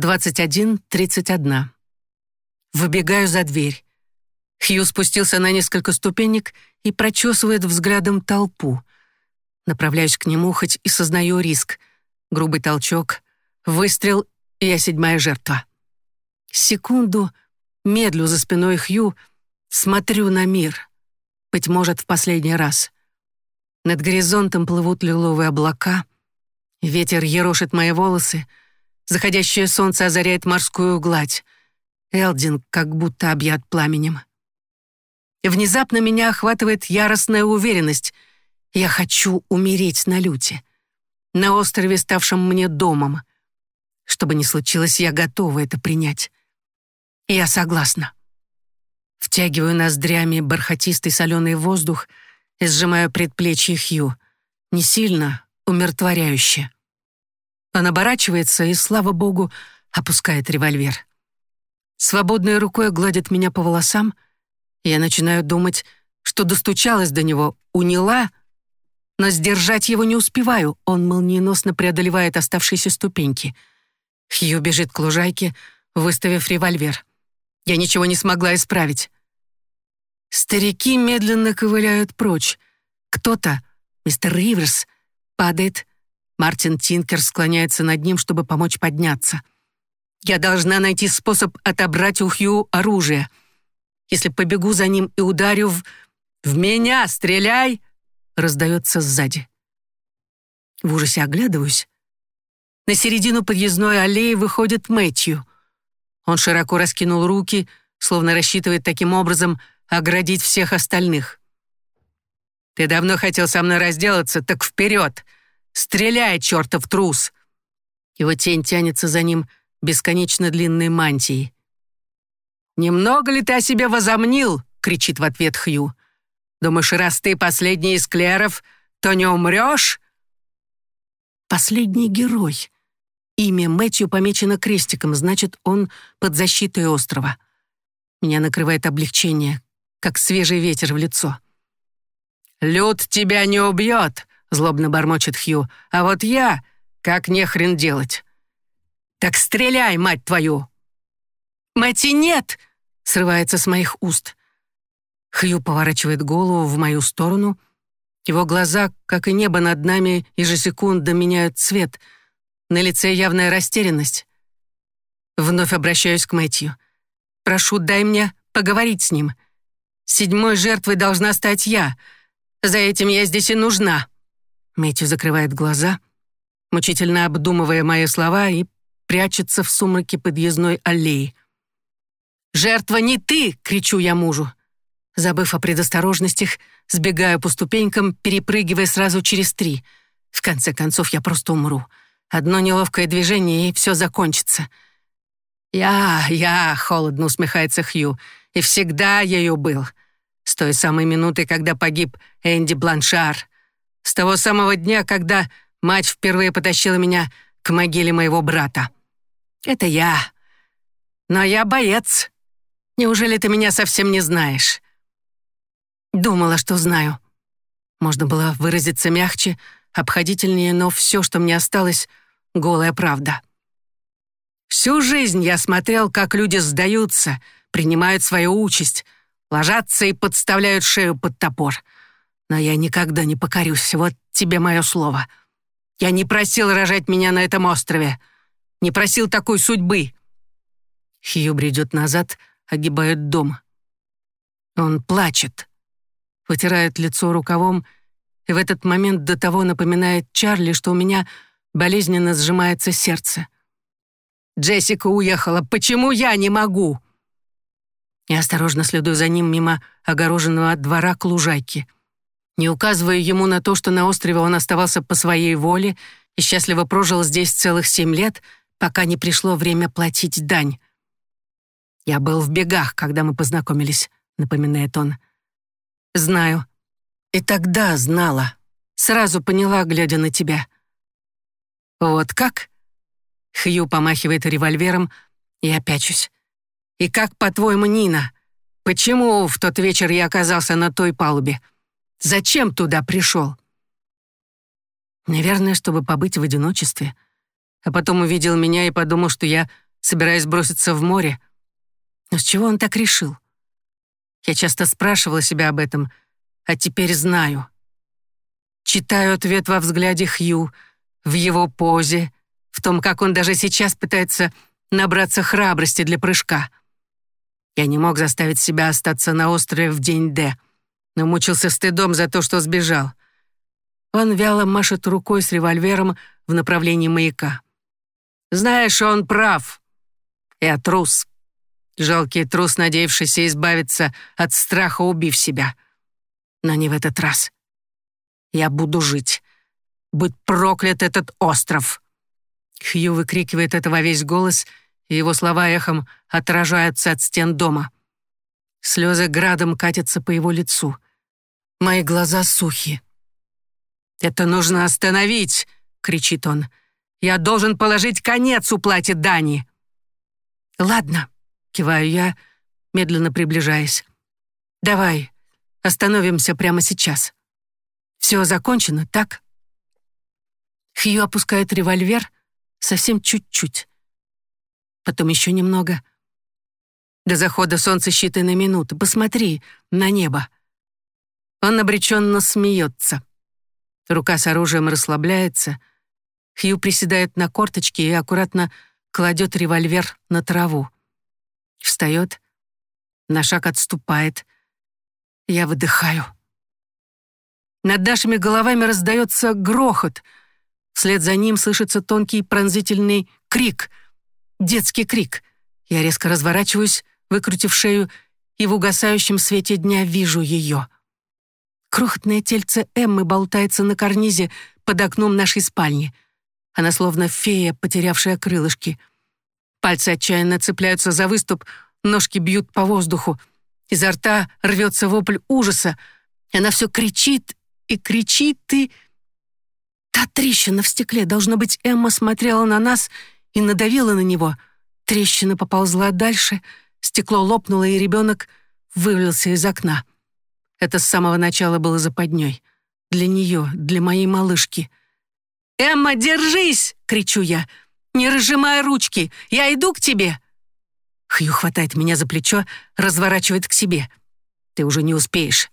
21.31. Выбегаю за дверь. Хью спустился на несколько ступенек и прочесывает взглядом толпу. Направляюсь к нему, хоть и сознаю риск. Грубый толчок, выстрел, и я седьмая жертва. Секунду медлю за спиной Хью, смотрю на мир. Быть может, в последний раз. Над горизонтом плывут лиловые облака. Ветер ерошит мои волосы. Заходящее солнце озаряет морскую гладь. Элдин как будто объят пламенем. Внезапно меня охватывает яростная уверенность. Я хочу умереть на люте. На острове, ставшем мне домом. Что бы ни случилось, я готова это принять. Я согласна. Втягиваю ноздрями бархатистый соленый воздух и сжимаю предплечье Хью. Не сильно, умиротворяюще. Он оборачивается и, слава богу, опускает револьвер. Свободной рукой гладит меня по волосам — я начинаю думать, что достучалась до него, уняла, но сдержать его не успеваю. Он молниеносно преодолевает оставшиеся ступеньки. Хью бежит к лужайке, выставив револьвер. Я ничего не смогла исправить. Старики медленно ковыляют прочь. Кто-то, мистер Риверс, падает. Мартин Тинкер склоняется над ним, чтобы помочь подняться. Я должна найти способ отобрать у Хью оружие — если побегу за ним и ударю в... «В меня стреляй!» раздается сзади. В ужасе оглядываюсь. На середину подъездной аллеи выходит Мэтью. Он широко раскинул руки, словно рассчитывает таким образом оградить всех остальных. «Ты давно хотел со мной разделаться, так вперед! Стреляй, чертов трус!» Его тень тянется за ним бесконечно длинной мантией. «Немного ли ты о себе возомнил?» — кричит в ответ Хью. «Думаешь, раз ты последний из клеров, то не умрешь?» «Последний герой». Имя Мэтью помечено крестиком, значит, он под защитой острова. Меня накрывает облегчение, как свежий ветер в лицо. «Люд тебя не убьет», — злобно бормочет Хью, «а вот я, как нехрен делать». «Так стреляй, мать твою!» «Мэтти, нет!» срывается с моих уст. Хью поворачивает голову в мою сторону. Его глаза, как и небо над нами, ежесекундно меняют цвет. На лице явная растерянность. Вновь обращаюсь к Мэтью. «Прошу, дай мне поговорить с ним. Седьмой жертвой должна стать я. За этим я здесь и нужна». Мэтью закрывает глаза, мучительно обдумывая мои слова и прячется в сумраке подъездной аллеи. «Жертва не ты!» — кричу я мужу. Забыв о предосторожностях, сбегаю по ступенькам, перепрыгивая сразу через три. В конце концов, я просто умру. Одно неловкое движение, и все закончится. «Я, я!» — холодно усмехается Хью. «И всегда ею был. С той самой минуты, когда погиб Энди Бланшар. С того самого дня, когда мать впервые потащила меня к могиле моего брата. Это я. Но я боец. Неужели ты меня совсем не знаешь?» Думала, что знаю. Можно было выразиться мягче, обходительнее, но все, что мне осталось, — голая правда. Всю жизнь я смотрел, как люди сдаются, принимают свою участь, ложатся и подставляют шею под топор. Но я никогда не покорюсь, вот тебе мое слово. Я не просил рожать меня на этом острове, не просил такой судьбы. Хью бредет назад — огибают дом. Он плачет, вытирает лицо рукавом, и в этот момент до того напоминает Чарли, что у меня болезненно сжимается сердце. «Джессика уехала, почему я не могу?» Я осторожно следую за ним мимо огороженного двора к лужайке. Не указываю ему на то, что на острове он оставался по своей воле и счастливо прожил здесь целых семь лет, пока не пришло время платить дань. «Я был в бегах, когда мы познакомились», — напоминает он. «Знаю. И тогда знала. Сразу поняла, глядя на тебя». «Вот как?» Хью помахивает револьвером, и я пячусь. «И как, по-твоему, Нина? Почему в тот вечер я оказался на той палубе? Зачем туда пришел?» Наверное, чтобы побыть в одиночестве. А потом увидел меня и подумал, что я собираясь броситься в море. Но с чего он так решил? Я часто спрашивала себя об этом, а теперь знаю. Читаю ответ во взгляде Хью, в его позе, в том, как он даже сейчас пытается набраться храбрости для прыжка. Я не мог заставить себя остаться на острове в день Д, но мучился стыдом за то, что сбежал. Он вяло машет рукой с револьвером в направлении маяка. «Знаешь, он прав. Я трус. Жалкий трус, надеявшийся избавиться от страха, убив себя. Но не в этот раз. Я буду жить. Быть проклят этот остров!» Хью выкрикивает это во весь голос, и его слова эхом отражаются от стен дома. Слезы градом катятся по его лицу. Мои глаза сухи. «Это нужно остановить!» — кричит он. «Я должен положить конец уплате дани!» «Ладно», — киваю я, медленно приближаясь. «Давай, остановимся прямо сейчас. Все закончено, так?» Хью опускает револьвер совсем чуть-чуть. Потом еще немного. До захода солнца считанные минуты. Посмотри на небо. Он обреченно смеется. Рука с оружием расслабляется. Хью приседает на корточки и аккуратно кладет револьвер на траву. Встает, на шаг отступает. Я выдыхаю. Над нашими головами раздается грохот. Вслед за ним слышится тонкий пронзительный крик. Детский крик. Я резко разворачиваюсь, выкрутив шею, и в угасающем свете дня вижу ее. Крохотное тельце Эммы болтается на карнизе под окном нашей спальни. Она словно фея, потерявшая крылышки. Пальцы отчаянно цепляются за выступ, ножки бьют по воздуху. Изо рта рвется вопль ужаса. Она все кричит и кричит, и... Та трещина в стекле, должно быть, Эмма смотрела на нас и надавила на него. Трещина поползла дальше, стекло лопнуло, и ребенок вывалился из окна. Это с самого начала было западней. Для нее, для моей малышки. «Эмма, держись!» — кричу я. «Не разжимай ручки! Я иду к тебе!» Хью хватает меня за плечо, разворачивает к себе. «Ты уже не успеешь.